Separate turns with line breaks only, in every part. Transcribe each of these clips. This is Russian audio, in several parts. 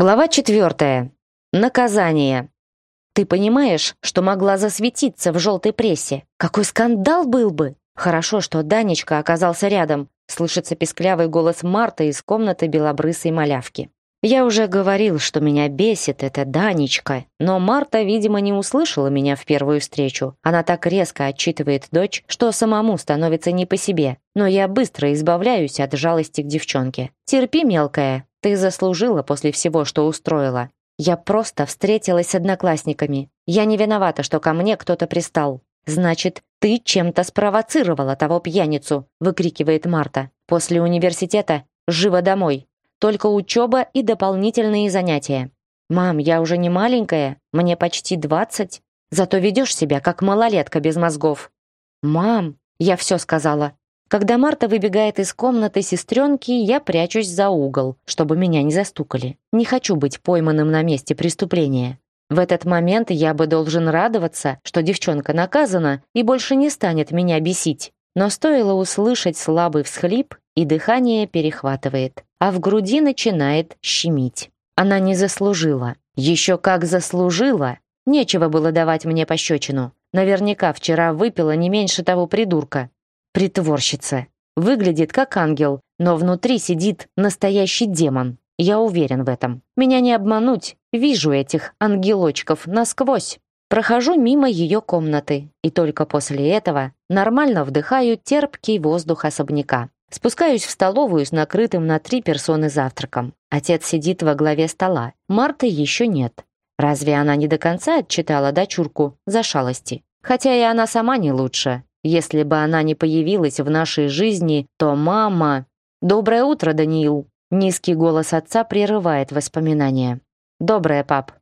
Глава четвертая. Наказание. Ты понимаешь, что могла засветиться в желтой прессе? Какой скандал был бы! Хорошо, что Данечка оказался рядом. Слышится песклявый голос Марты из комнаты белобрысой малявки. Я уже говорил, что меня бесит эта Данечка, но Марта, видимо, не услышала меня в первую встречу. Она так резко отчитывает дочь, что самому становится не по себе. Но я быстро избавляюсь от жалости к девчонке. Терпи, мелкая, ты заслужила после всего, что устроила. Я просто встретилась с одноклассниками. Я не виновата, что ко мне кто-то пристал. Значит, ты чем-то спровоцировала того пьяницу, выкрикивает Марта. После университета живо домой. Только учеба и дополнительные занятия. Мам, я уже не маленькая, мне почти двадцать. Зато ведешь себя как малолетка без мозгов. Мам, я все сказала. Когда Марта выбегает из комнаты сестренки, я прячусь за угол, чтобы меня не застукали. Не хочу быть пойманным на месте преступления. В этот момент я бы должен радоваться, что девчонка наказана и больше не станет меня бесить. Но стоило услышать слабый всхлип, и дыхание перехватывает, а в груди начинает щемить. Она не заслужила. Еще как заслужила! Нечего было давать мне пощечину. Наверняка вчера выпила не меньше того придурка притворщица. Выглядит как ангел, но внутри сидит настоящий демон. Я уверен в этом. Меня не обмануть. Вижу этих ангелочков насквозь. Прохожу мимо ее комнаты, и только после этого нормально вдыхаю терпкий воздух особняка. Спускаюсь в столовую с накрытым на три персоны завтраком. Отец сидит во главе стола. Марты еще нет. Разве она не до конца отчитала дочурку за шалости? Хотя и она сама не лучше. Если бы она не появилась в нашей жизни, то мама... Доброе утро, Даниил. Низкий голос отца прерывает воспоминания. Доброе, пап.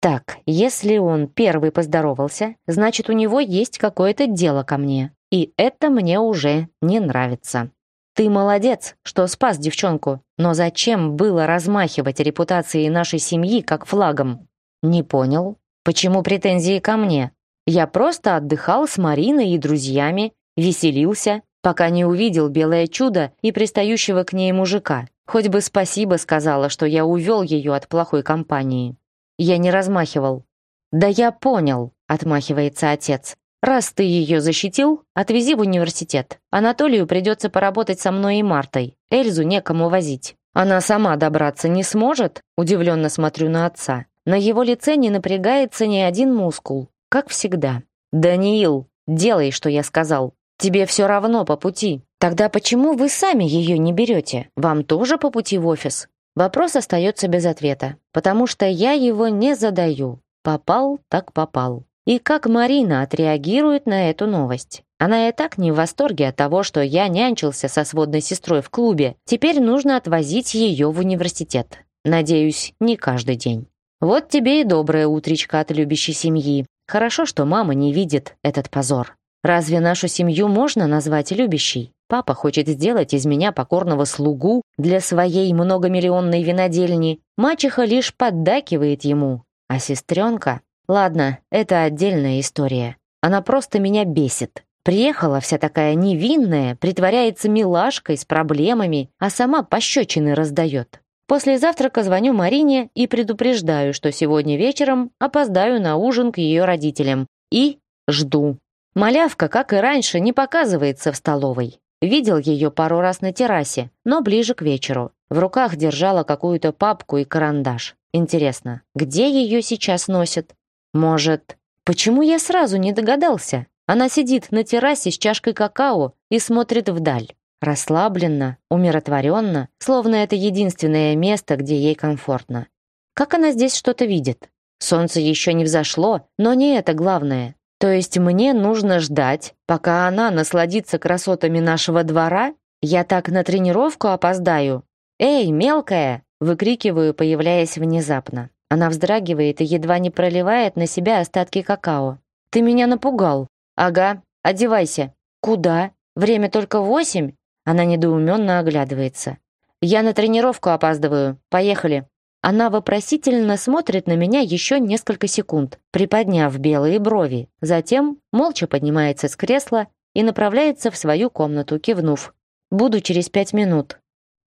Так, если он первый поздоровался, значит, у него есть какое-то дело ко мне. И это мне уже не нравится. Ты молодец, что спас девчонку, но зачем было размахивать репутацией нашей семьи как флагом? Не понял. Почему претензии ко мне? Я просто отдыхал с Мариной и друзьями, веселился, пока не увидел белое чудо и пристающего к ней мужика. Хоть бы спасибо сказала, что я увел ее от плохой компании. Я не размахивал. «Да я понял», — отмахивается отец. «Раз ты ее защитил, отвези в университет. Анатолию придется поработать со мной и Мартой. Эльзу некому возить». «Она сама добраться не сможет?» Удивленно смотрю на отца. На его лице не напрягается ни один мускул как всегда. «Даниил, делай, что я сказал. Тебе все равно по пути. Тогда почему вы сами ее не берете? Вам тоже по пути в офис?» Вопрос остается без ответа, потому что я его не задаю. Попал, так попал. И как Марина отреагирует на эту новость? Она и так не в восторге от того, что я нянчился со сводной сестрой в клубе. Теперь нужно отвозить ее в университет. Надеюсь, не каждый день. Вот тебе и доброе утречко от любящей семьи. Хорошо, что мама не видит этот позор. Разве нашу семью можно назвать любящей? Папа хочет сделать из меня покорного слугу для своей многомиллионной винодельни. Мачеха лишь поддакивает ему. А сестренка? Ладно, это отдельная история. Она просто меня бесит. Приехала вся такая невинная, притворяется милашкой с проблемами, а сама пощечины раздает. После завтрака звоню Марине и предупреждаю, что сегодня вечером опоздаю на ужин к ее родителям. И жду. Малявка, как и раньше, не показывается в столовой. Видел ее пару раз на террасе, но ближе к вечеру. В руках держала какую-то папку и карандаш. Интересно, где ее сейчас носят? Может, почему я сразу не догадался? Она сидит на террасе с чашкой какао и смотрит вдаль расслабленно, умиротворенно, словно это единственное место, где ей комфортно. Как она здесь что-то видит? Солнце еще не взошло, но не это главное. То есть мне нужно ждать, пока она насладится красотами нашего двора? Я так на тренировку опоздаю. «Эй, мелкая!» — выкрикиваю, появляясь внезапно. Она вздрагивает и едва не проливает на себя остатки какао. «Ты меня напугал!» «Ага, одевайся!» «Куда? Время только восемь?» Она недоуменно оглядывается. «Я на тренировку опаздываю. Поехали!» Она вопросительно смотрит на меня еще несколько секунд, приподняв белые брови. Затем молча поднимается с кресла и направляется в свою комнату, кивнув. «Буду через пять минут».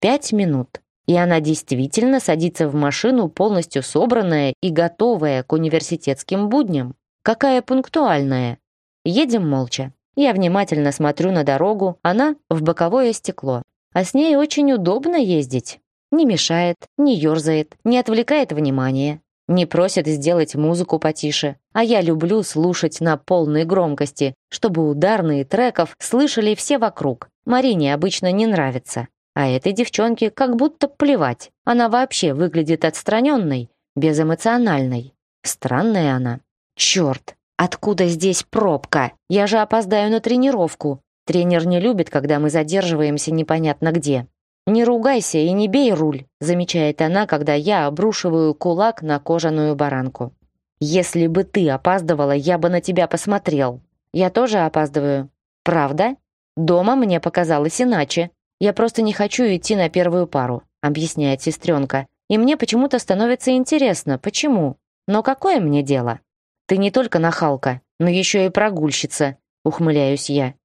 Пять минут. И она действительно садится в машину, полностью собранная и готовая к университетским будням. Какая пунктуальная. Едем молча. Я внимательно смотрю на дорогу, она в боковое стекло. А с ней очень удобно ездить. Не мешает, не ерзает, не отвлекает внимание, Не просит сделать музыку потише. А я люблю слушать на полной громкости, чтобы ударные треков слышали все вокруг. Марине обычно не нравится. А этой девчонке как будто плевать. Она вообще выглядит отстраненной, безэмоциональной. Странная она. Черт, Откуда здесь пробка? Я же опоздаю на тренировку. Тренер не любит, когда мы задерживаемся непонятно где. Не ругайся и не бей руль, замечает она, когда я обрушиваю кулак на кожаную баранку. Если бы ты опаздывала, я бы на тебя посмотрел. Я тоже опаздываю. Правда? Дома мне показалось иначе. Я просто не хочу идти на первую пару, объясняет сестренка. И мне почему-то становится интересно, почему. Но какое мне дело? Ты не только нахалка, но еще и прогульщица», — ухмыляюсь я.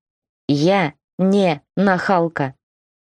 «Я не нахалка».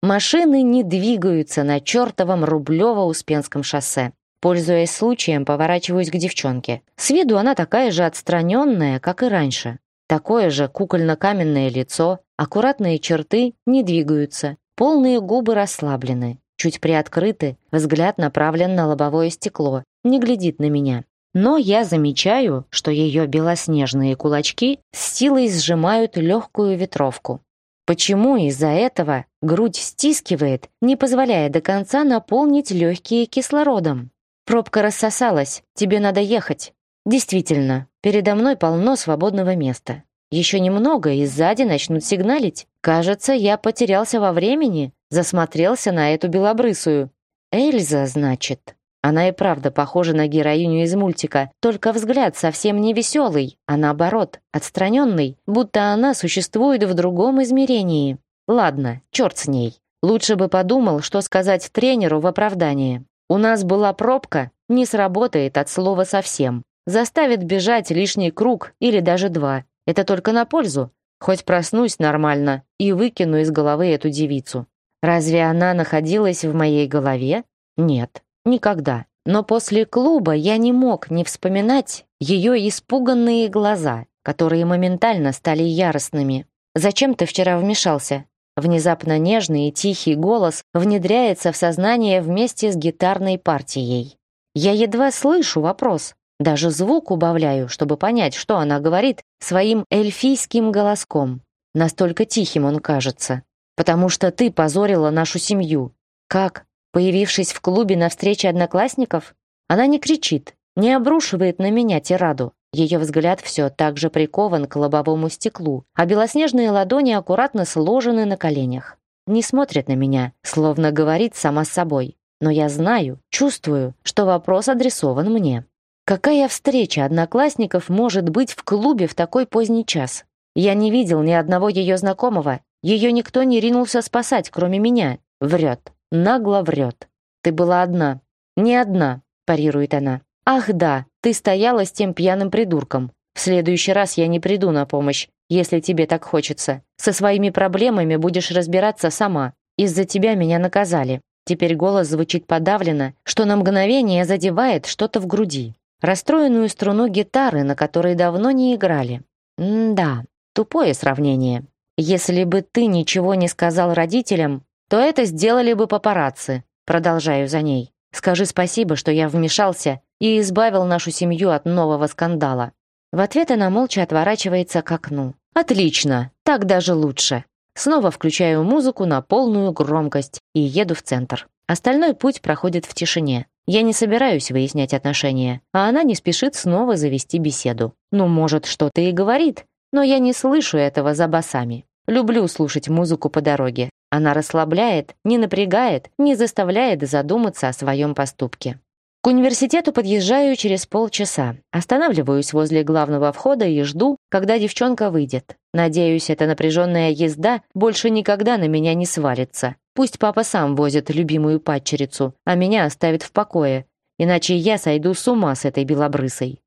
Машины не двигаются на чертовом Рублево-Успенском шоссе. Пользуясь случаем, поворачиваюсь к девчонке. С виду она такая же отстраненная, как и раньше. Такое же кукольно-каменное лицо, аккуратные черты не двигаются, полные губы расслаблены, чуть приоткрыты, взгляд направлен на лобовое стекло, не глядит на меня. Но я замечаю, что ее белоснежные кулачки с силой сжимают легкую ветровку. Почему из-за этого грудь стискивает, не позволяя до конца наполнить легкие кислородом? Пробка рассосалась, тебе надо ехать. Действительно, передо мной полно свободного места. Еще немного, и сзади начнут сигналить. Кажется, я потерялся во времени, засмотрелся на эту белобрысую. Эльза, значит. Она и правда похожа на героиню из мультика, только взгляд совсем не веселый, а наоборот, отстраненный, будто она существует в другом измерении. Ладно, черт с ней. Лучше бы подумал, что сказать тренеру в оправдании. У нас была пробка, не сработает от слова совсем. Заставит бежать лишний круг или даже два. Это только на пользу. Хоть проснусь нормально и выкину из головы эту девицу. Разве она находилась в моей голове? Нет. Никогда. Но после клуба я не мог не вспоминать ее испуганные глаза, которые моментально стали яростными. «Зачем ты вчера вмешался?» Внезапно нежный и тихий голос внедряется в сознание вместе с гитарной партией. Я едва слышу вопрос, даже звук убавляю, чтобы понять, что она говорит своим эльфийским голоском. Настолько тихим он кажется. «Потому что ты позорила нашу семью. Как? Появившись в клубе на встрече одноклассников, она не кричит, не обрушивает на меня тираду. Ее взгляд все так же прикован к лобовому стеклу, а белоснежные ладони аккуратно сложены на коленях. Не смотрит на меня, словно говорит сама с собой. Но я знаю, чувствую, что вопрос адресован мне. Какая встреча одноклассников может быть в клубе в такой поздний час? Я не видел ни одного ее знакомого. Ее никто не ринулся спасать, кроме меня. Врет нагло врет. Ты была одна. Не одна, парирует она. Ах да, ты стояла с тем пьяным придурком. В следующий раз я не приду на помощь, если тебе так хочется. Со своими проблемами будешь разбираться сама. Из-за тебя меня наказали. Теперь голос звучит подавленно, что на мгновение задевает что-то в груди. Расстроенную струну гитары, на которой давно не играли. М да, тупое сравнение. Если бы ты ничего не сказал родителям, то это сделали бы папарацци. Продолжаю за ней. Скажи спасибо, что я вмешался и избавил нашу семью от нового скандала. В ответ она молча отворачивается к окну. Отлично, так даже лучше. Снова включаю музыку на полную громкость и еду в центр. Остальной путь проходит в тишине. Я не собираюсь выяснять отношения, а она не спешит снова завести беседу. Ну, может, что-то и говорит, но я не слышу этого за басами. Люблю слушать музыку по дороге. Она расслабляет, не напрягает, не заставляет задуматься о своем поступке. К университету подъезжаю через полчаса. Останавливаюсь возле главного входа и жду, когда девчонка выйдет. Надеюсь, эта напряженная езда больше никогда на меня не свалится. Пусть папа сам возит любимую падчерицу, а меня оставит в покое. Иначе я сойду с ума с этой белобрысой.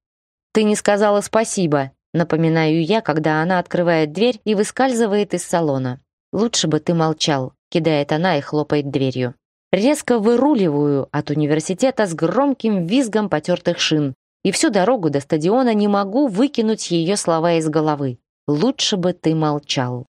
«Ты не сказала спасибо», — напоминаю я, когда она открывает дверь и выскальзывает из салона. Лучше бы ты молчал, кидает она и хлопает дверью. Резко выруливаю от университета с громким визгом потертых шин, и всю дорогу до стадиона не могу выкинуть ее слова из головы. «Лучше бы ты молчал».